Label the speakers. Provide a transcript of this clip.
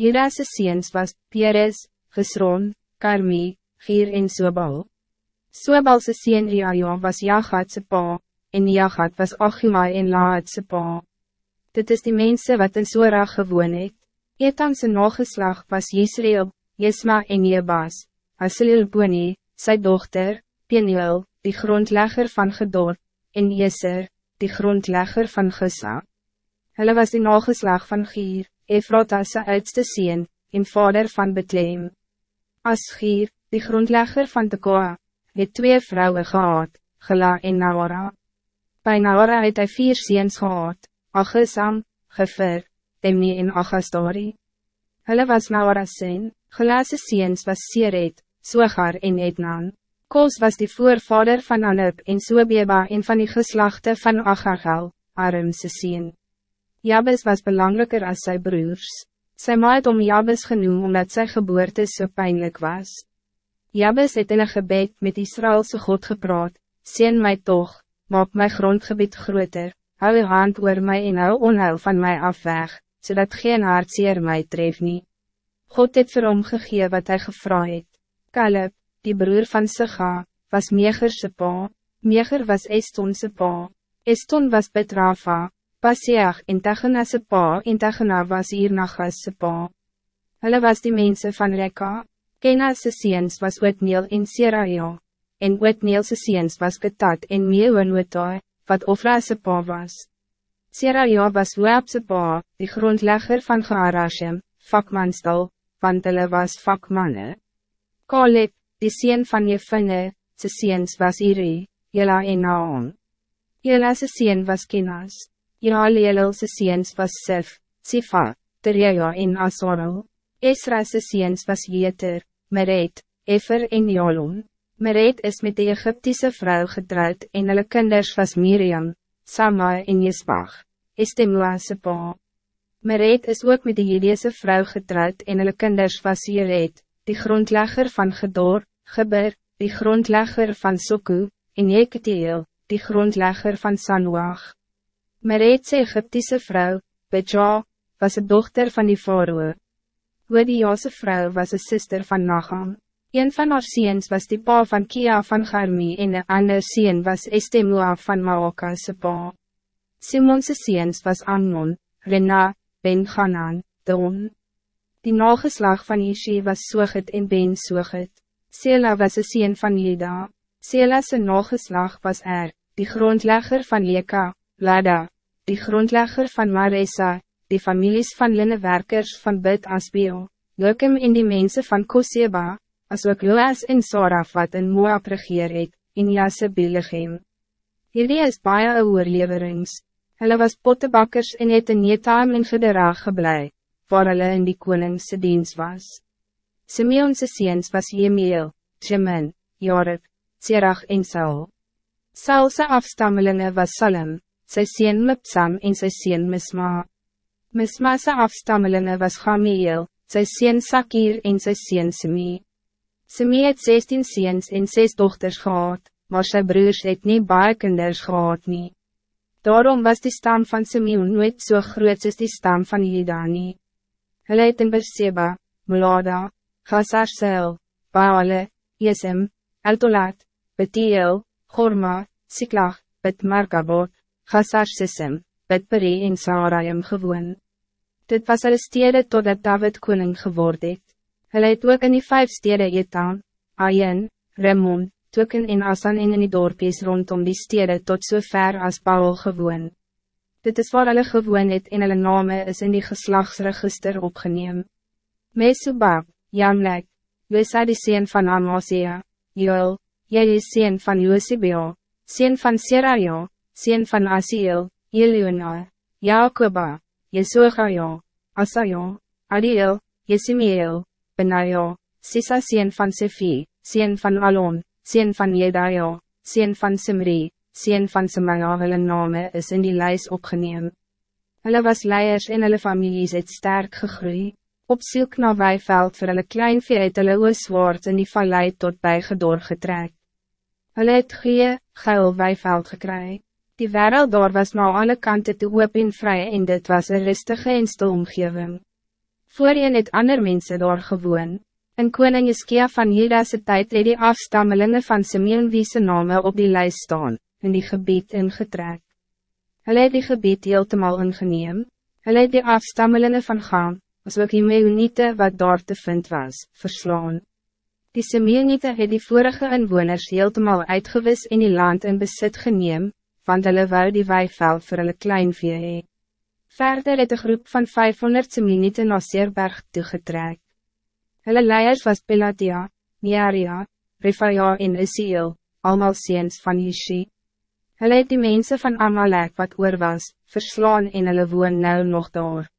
Speaker 1: Judas' seens was Peres, Gesron, Karmi, Gier en Sobal. Sobalse seen Iaja was Jagatse pa, en Jagat was Achimai en Laatse pa. Dit is die mensen wat in Sora gewoon het. Etamse nageslag was Jezreel, Jesma en Jebas, Asilil Boni, sy dochter, Peniel, die grondlegger van Gedor, en Jeser, die grondlegger van Gesa. Hulle was die nageslag van Gier, Efrata sy oudste sien, en vader van Betleem. As Gier, die grondlegger van Tekoa, het twee vrouwen gehad, Gela en Naora. Bij Naora het hy vier ziens gehad, Agesam, Gefer, Temni en Agastori. Hulle was Naora sien, Gelase ziens was Seret, Sogar en Etnan. Kos was die voorvader van Anub en Sobeba en van die geslachten van Agargal, Aramse sien. Jabes was belangrijker als zijn broers. Sy ma het om Jabes genoem omdat zijn geboorte zo so pijnlijk was. Jabes het in een gebed met Israëlse God gepraat, Sien mij toch, maak mijn grondgebied groter, hou je hand oor mij en hou onheil van mij af weg, zodat geen hartseer mij tref nie. God het vir hom gegee wat hij gevra het. Caleb, die broer van Siga, was Megerse pa, Meger was Estonse pa, Eston was Betrafa, Paseach en Tegenasse pa en Tegena was Iernachasse pa. Hulle was die mensen van Rekka, Kenasse seens was Ootneel en Seraja, en Ootneelse seens was Ketat en Meeuwenootai, wat Ofra's pa was. Seraja was Waapse pa, die grondlegger van Geharashem, vakmanstal, want hulle was vakmanne. Kaleb, die sien van Jefine, sy seens was Iri, Jela en Naon. Jela's sien was Kenas, Jalelelse seens was Sif, Sifa, Terja en Asorel. Esra's seens was Jeter, Meret, Efer en Jalon. Meret is met de Egyptische vrouw getrouwd en hulle kinders was Miriam, Sama en Jesbach, Estemuase pa. Meret is ook met de Judese vrouw getrouwd en hulle kinders was Jered, die grondlegger van Gedor, Geber, die grondlegger van Soku, en Jeketeel, die grondlegger van Sanuach. Meret's Egyptische vrouw, Beja, was een dochter van die faroe. Hodiase vrouw was een zuster van Nacham. Een van haar ziens was die pa van Kia van Garmi en een ander zien was Estemua van Maokase pa. Simonse ziens was Amnon, Rena, Ben Hanan, Don. Die nageslag van Ishi was Soget en Ben Soget. Sela was een zien van Jeda. Sela's nageslag was Er, die grondlegger van Leka, Lada, die grondlegger van Maresa, die families van linnewerkers van Bet Asbeo, Jokim en die mensen van Koseba, as ook Joas en Saraf wat in Moab regeer het, en Jasse Belegem. Hierdie is baie oorleverings, hulle was pottebakkers en het in Netaam en Gederaag geblei, waar hulle in die koningse diens was. Simeonse seens was Jemiel, Jemin, Jareb, Serach en Saul. Saulse afstammelingen was Salem, sy sien Mipsam en sy sien Misma. Misma'se afstammelingen was Gamiel, sy sien Sakir en sy sien Simie. Simie het 16 ziens en 6 dochters gehad, maar sy broers het nie baie kinders gehad nie. Daarom was die stam van Simeon nooit zo so groot as die stam van Juda nie. Hulle het in Berseba, Mulada, Gazarsel, Baale, Jesem, Eltolat, Betiel, Gorma, Siklag, Bet Markabot, Gazarsisem, Bet Peri en Saarayim gewoon. Dit was hulle stede totdat David koning geword het. Hulle het ook in die vijf stede Etan, Ayen, Remon, Token en Asan en in die dorpies rondom die stede tot so ver as Paul gewoon. Dit is waar hulle gewoon het en hulle name is in die geslagsregister opgeneem. Mesubab, Jamlek, Josa die seen van Amasea, Joel, jy die seen van Josibio, seen van Seraja, seen van Asiel, Eliona, Jacoba, Jesogaja, Asaja, Adiel, Jesimiel, Benaja, Sisa sien van Sefi, sien van Alon, sien van Jedaja, sien van Simri, sien van Semaya hulle name is in die lijst opgeneem. Hulle was leiers en hulle families het sterk gegroeid. Op soek na weiveld vir hulle klein vee het hulle ooswaard in die vallei tot bij gedor getrek. Hulle het gee, geil weiveld gekry. Die wereld daar was na alle kanten te oop en vry en dit was een rustige en stil omgeving. Voorheen het ander mensen daar gewoon. In koning Iskia van Judase tijd het die afstammelingen van Simeon wie sy name op die lijst staan, in die gebied ingetrek. Hulle het die gebied heeltemal ingeneem, hulle het die afstammelingen van Gam, as ook die Meuniete wat daar te vind was, verslaan. Die Simeoniete het die vorige inwoners heeltemal uitgewis in die land in besit geneem, want hulle wou die weivel vir hulle kleinvee hee. Verder het een groep van 500 Seminieten na Seerberg toegetrek. Hulle leiers was Pelatia, Nearia, Refaia en Isiel, allemaal seens van Ishi. Hulle het die mensen van Amalek wat oor was, verslaan en hulle woon nou nog daar.